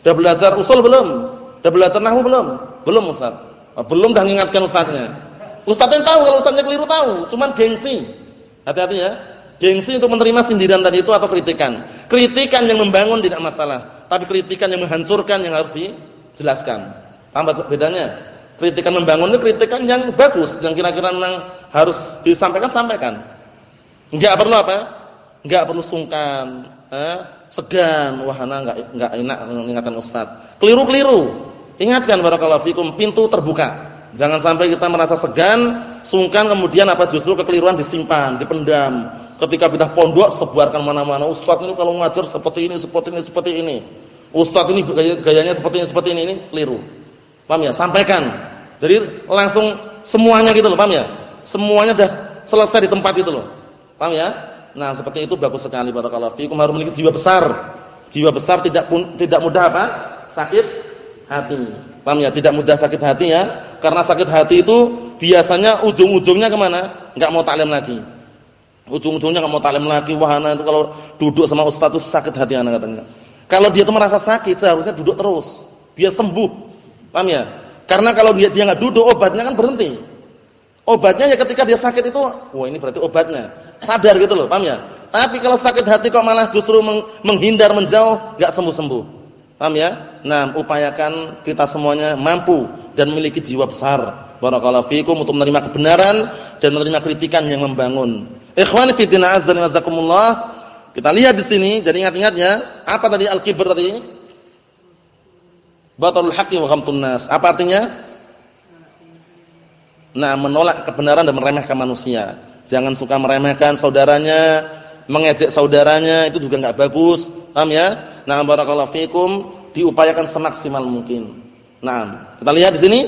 Sudah belajar usul belum? Sudah belajar nahwu belum? Belum, Ustaz. Belum dah mengingatkan ustaznya. Ustaznya tahu kalau ustaznya keliru tahu, cuman gengsi. Hati-hati ya. Gengsi untuk menerima sindiran tadi itu atau kritikan. Kritikan yang membangun tidak masalah tapi kritikan yang menghancurkan yang harus dijelaskan. Paham bedanya? Kritikan membangun itu kritikan yang bagus, yang kira-kira memang harus disampaikan sampaikan. Enggak perlu apa? Enggak perlu sungkan, eh? segan, wahana enggak enggak enak mengingatkan ustaz. Keliru-keliru. Ingatkan barakallahu fikum, pintu terbuka. Jangan sampai kita merasa segan, sungkan kemudian apa justru kekeliruan disimpan, dipendam. Ketika kita pondok sebarkan mana-mana, ustaz ini kalau ngajar seperti ini, seperti ini, seperti ini. Ustaz ini gayanya seperti ini, seperti ini, ini keliru. Paham ya? Sampaikan. Jadi langsung semuanya gitu loh, paham ya? Semuanya sudah selesai di tempat itu loh. Paham ya? Nah, seperti itu bagus sekali barakallahu fiikum harus memiliki jiwa besar. Jiwa besar tidak pun, tidak mudah apa? Sakit hati. Paham ya? Tidak mudah sakit hati ya. Karena sakit hati itu biasanya ujung-ujungnya ke mana? Enggak mau taklim lagi. Ujung-ujungnya enggak mau taklim lagi. Wahana itu kalau duduk sama ustaz itu sakit hati anak katanya. Kalau dia tuh merasa sakit seharusnya duduk terus, biar sembuh. Paham ya? Karena kalau dia dia enggak duduk obatnya kan berhenti. Obatnya ya ketika dia sakit itu, wah ini berarti obatnya. Sadar gitu loh, paham ya? Tapi kalau sakit hati kok malah justru menghindar, menjauh, enggak sembuh-sembuh. Paham ya? Nah, upayakan kita semuanya mampu dan memiliki jiwa besar. Barakallahu fikum untuk menerima kebenaran dan menerima kritikan yang membangun. Ikhwani fi din azza wa jazakumullah. Kita lihat di sini, jadi ingat-ingat ya, apa tadi al-kibr tadi? Batalul haqqi wa ghamtun nas. Apa artinya? Nah, menolak kebenaran dan meremehkan manusia. Jangan suka meremehkan saudaranya, mengejek saudaranya, itu juga enggak bagus. Paham ya? Nah, barakallahu fikum, diupayakan semaksimal mungkin. Nah, kita lihat di sini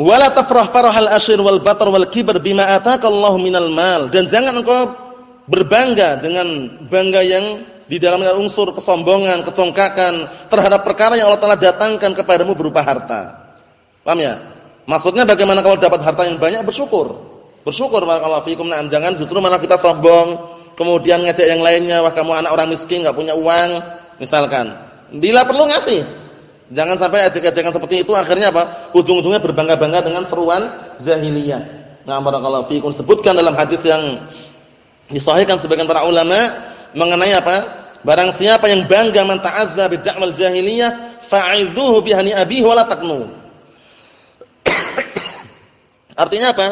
Wala tafrah farahal asyir wal batar wal kibar bima Allah minal mal dan jangan engkau berbangga dengan bangga yang di dalamnya unsur kesombongan, kecongkakan terhadap perkara yang Allah Taala datangkan kepadamu berupa harta. Paham ya? Maksudnya bagaimana kalau dapat harta yang banyak bersyukur. Bersyukur barakallahu fikum. Nah, jangan justru malah kita sombong, kemudian ngajak yang lainnya, wah kamu anak orang miskin enggak punya uang, misalkan. Bila perlu ngasih, Jangan sampai ejek-ejekan seperti itu akhirnya apa? Ujung-ujungnya berbangga-bangga dengan seruan jahiliyah. Nah, barakallahu fiikum sebutkan dalam hadis yang disahihkan sebagian para ulama mengenai apa? Barang siapa yang bangga man ta'azza bid'amal jahiliyah fa'idhuhu bihani abihi taknu. Artinya apa?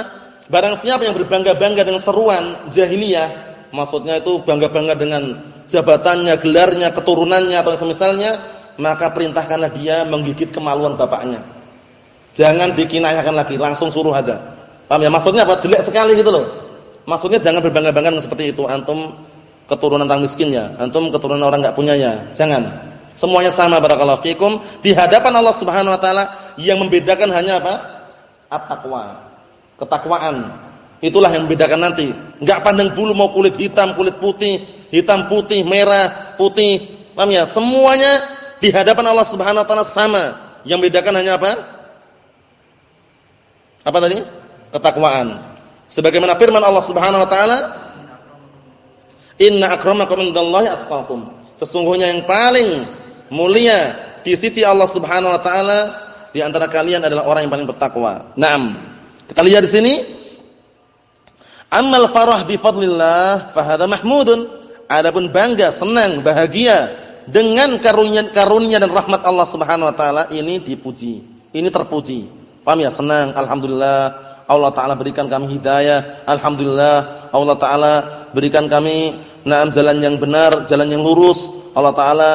Barang siapa yang berbangga-bangga dengan seruan jahiliyah, maksudnya itu bangga-bangga dengan jabatannya, gelarnya, keturunannya atau semisalnya, maka perintahkanlah dia menggigit kemaluan bapaknya. Jangan dikinayakan lagi, langsung suruh aja. Paham ya? Maksudnya apa? Jelek sekali gitu loh. Maksudnya jangan berbangga-bangga seperti itu. Antum keturunan orang miskin ya, antum keturunan orang enggak punya ya. Jangan. Semuanya sama barakallahu fikum di hadapan Allah Subhanahu wa taala yang membedakan hanya apa? At-taqwa. Ketakwaan. Itulah yang membedakan nanti. Enggak pandang bulu mau kulit hitam, kulit putih, hitam putih, merah, putih. Paham ya? Semuanya di hadapan Allah Subhanahu wa taala sama. Yang membedakan hanya apa? Apa tadi? Ketakwaan. Sebagaimana firman Allah Subhanahu wa taala, Inna akramakum indallahi atqakum. Sesungguhnya yang paling mulia di sisi Allah Subhanahu wa taala di antara kalian adalah orang yang paling bertakwa. Naam. Kita lihat di sini. Amal farah bi fadlillah fa mahmudun. Adapun bangga, senang, bahagia dengan karunia karunia dan rahmat Allah Subhanahu wa taala ini dipuji. Ini terpuji. Paham ya? Senang, alhamdulillah. Allah taala berikan kami hidayah. Alhamdulillah. Allah taala berikan kami naam jalan yang benar, jalan yang lurus. Allah taala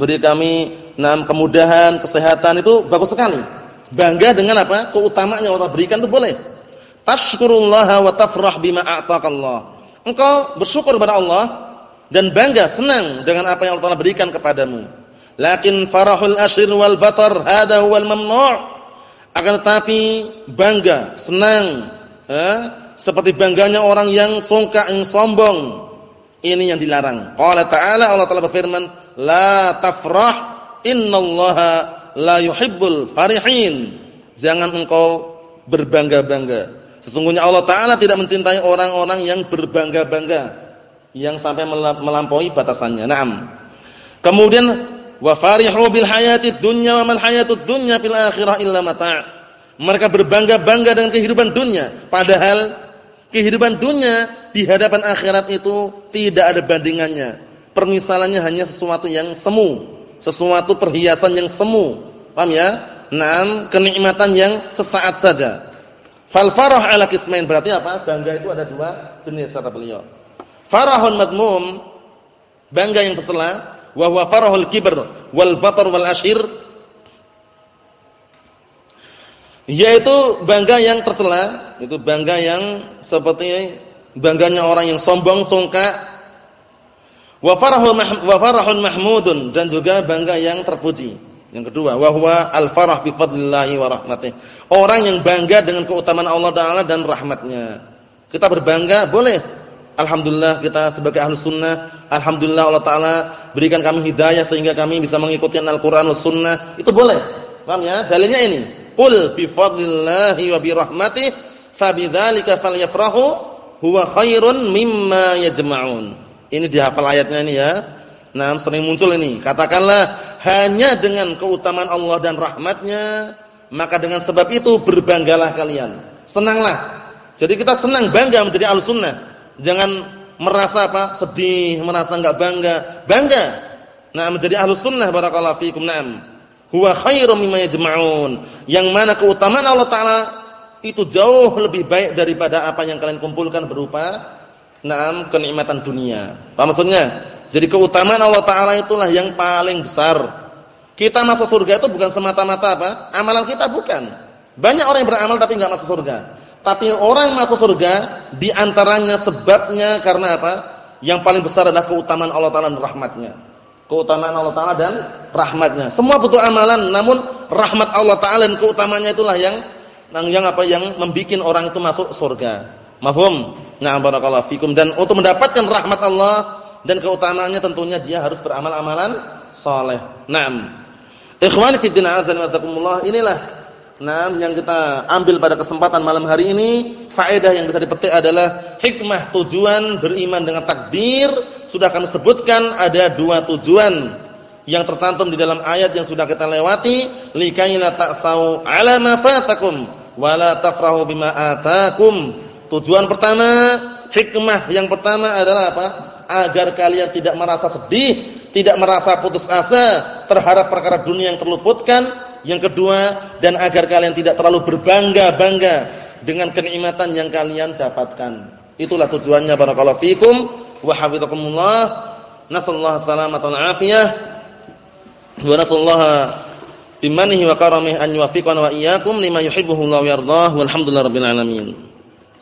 beri kami naam kemudahan, kesehatan itu bagus sekali. Bangga dengan apa? Keutamaan Allah berikan itu boleh. Tashkurullaha wa tafrah bima a'taqallah. Engkau bersyukur kepada Allah dan bangga, senang dengan apa yang Allah Taala berikan kepadamu. Lakin farahul ashir wal batar hada huwal mamnu'. Akan tetapi bangga, senang, eh, seperti bangganya orang yang songkak, yang sombong, ini yang dilarang. Qala ta'ala Allah Ta'ala berfirman, "La tafrah innallaha la yuhibbul farihin." Jangan engkau berbangga-bangga. Sesungguhnya Allah Ta'ala tidak mencintai orang-orang yang berbangga-bangga. Yang sampai melampaui batasannya. Naam. Kemudian wa farihu bil hayatid dunya wa mal hayatud dunya fil akhirah illa mata'. Mereka berbangga-bangga dengan kehidupan dunia, padahal kehidupan dunia di hadapan akhirat itu tidak ada bandingannya. Permisalannya hanya sesuatu yang semu, sesuatu perhiasan yang semu. Paham ya? Naam, kenikmatan yang sesaat saja. Fal farah ala kismain berarti apa? Bangga itu ada dua jenis kata beliau. Farahun madmum, bangga yang tercela, wa huwa farahul kibr wal batar wal ashir yaitu bangga yang tercela, itu bangga yang seperti bangganya orang yang sombong, songkak. Wa farahul wa farahun mahmudun dan juga bangga yang terpuji. Yang kedua, wa huwa al-farah bi fadlillahi wa rahmatih. Orang yang bangga dengan keutamaan Allah Taala dan rahmatnya. Kita berbangga boleh. Alhamdulillah kita sebagai ahli sunnah, alhamdulillah Allah Taala berikan kami hidayah sehingga kami bisa mengikuti Al-Qur'an was sunnah. Itu boleh. Paham ya? Dalilnya ini. Qul bi fadlillahi wa bi rahmatih fabidzalika falyafrahu huwa khairun mimma yajma'un. Ini dihafal ayatnya ini ya. Nah, sering muncul ini. Katakanlah hanya dengan keutamaan Allah dan rahmatnya, maka dengan sebab itu berbanggalah kalian. Senanglah. Jadi kita senang bangga menjadi al-sunnah. Jangan merasa apa? Sedih, merasa enggak bangga. Bangga. Nah, menjadi ahlus sunnah barakallahu fikum. Naam. Huwa khairum mimma yajma'un. Yang mana keutamaan Allah taala itu jauh lebih baik daripada apa yang kalian kumpulkan berupa naam kenikmatan dunia. Apa maksudnya? Jadi keutamaan Allah taala itulah yang paling besar. Kita masuk surga itu bukan semata-mata apa? Amalan kita bukan. Banyak orang yang beramal tapi enggak masuk surga. Tapi orang masuk surga di antaranya sebabnya karena apa? Yang paling besar adalah keutamaan Allah taala dan rahmatnya. Keutamaan Allah taala dan rahmatnya. Semua butuh amalan, namun rahmat Allah taala dan keutamaannya itulah yang yang apa yang membuat orang itu masuk surga. Mafhum? Nah, barakallahu fikum dan untuk mendapatkan rahmat Allah dan keutamaannya tentunya dia harus beramal amalan saleh. Naam. Ikhwani fi din azan wasakumullah, inilah naam yang kita ambil pada kesempatan malam hari ini, faedah yang bisa dipetik adalah hikmah tujuan beriman dengan takdir sudah kami sebutkan ada dua tujuan yang tercantum di dalam ayat yang sudah kita lewati, likaina ta'sau 'ala ma fatakum wala tafrahu bima atakum. Tujuan pertama, hikmah yang pertama adalah apa? Agar kalian tidak merasa sedih tidak merasa putus asa terhadap perkara dunia yang terluputkan. Yang kedua, dan agar kalian tidak terlalu berbangga-bangga dengan kenikmatan yang kalian dapatkan. Itulah tujuannya barakallahu fikum wa hafizakumullah. Nasallahu salamatan afiyah. Wa nasallahu bimanihi wa karamihi an yuwaffiqana wa iyyakum lima yuhibbuhu wa yardah. Walhamdulillahirabbil alamin.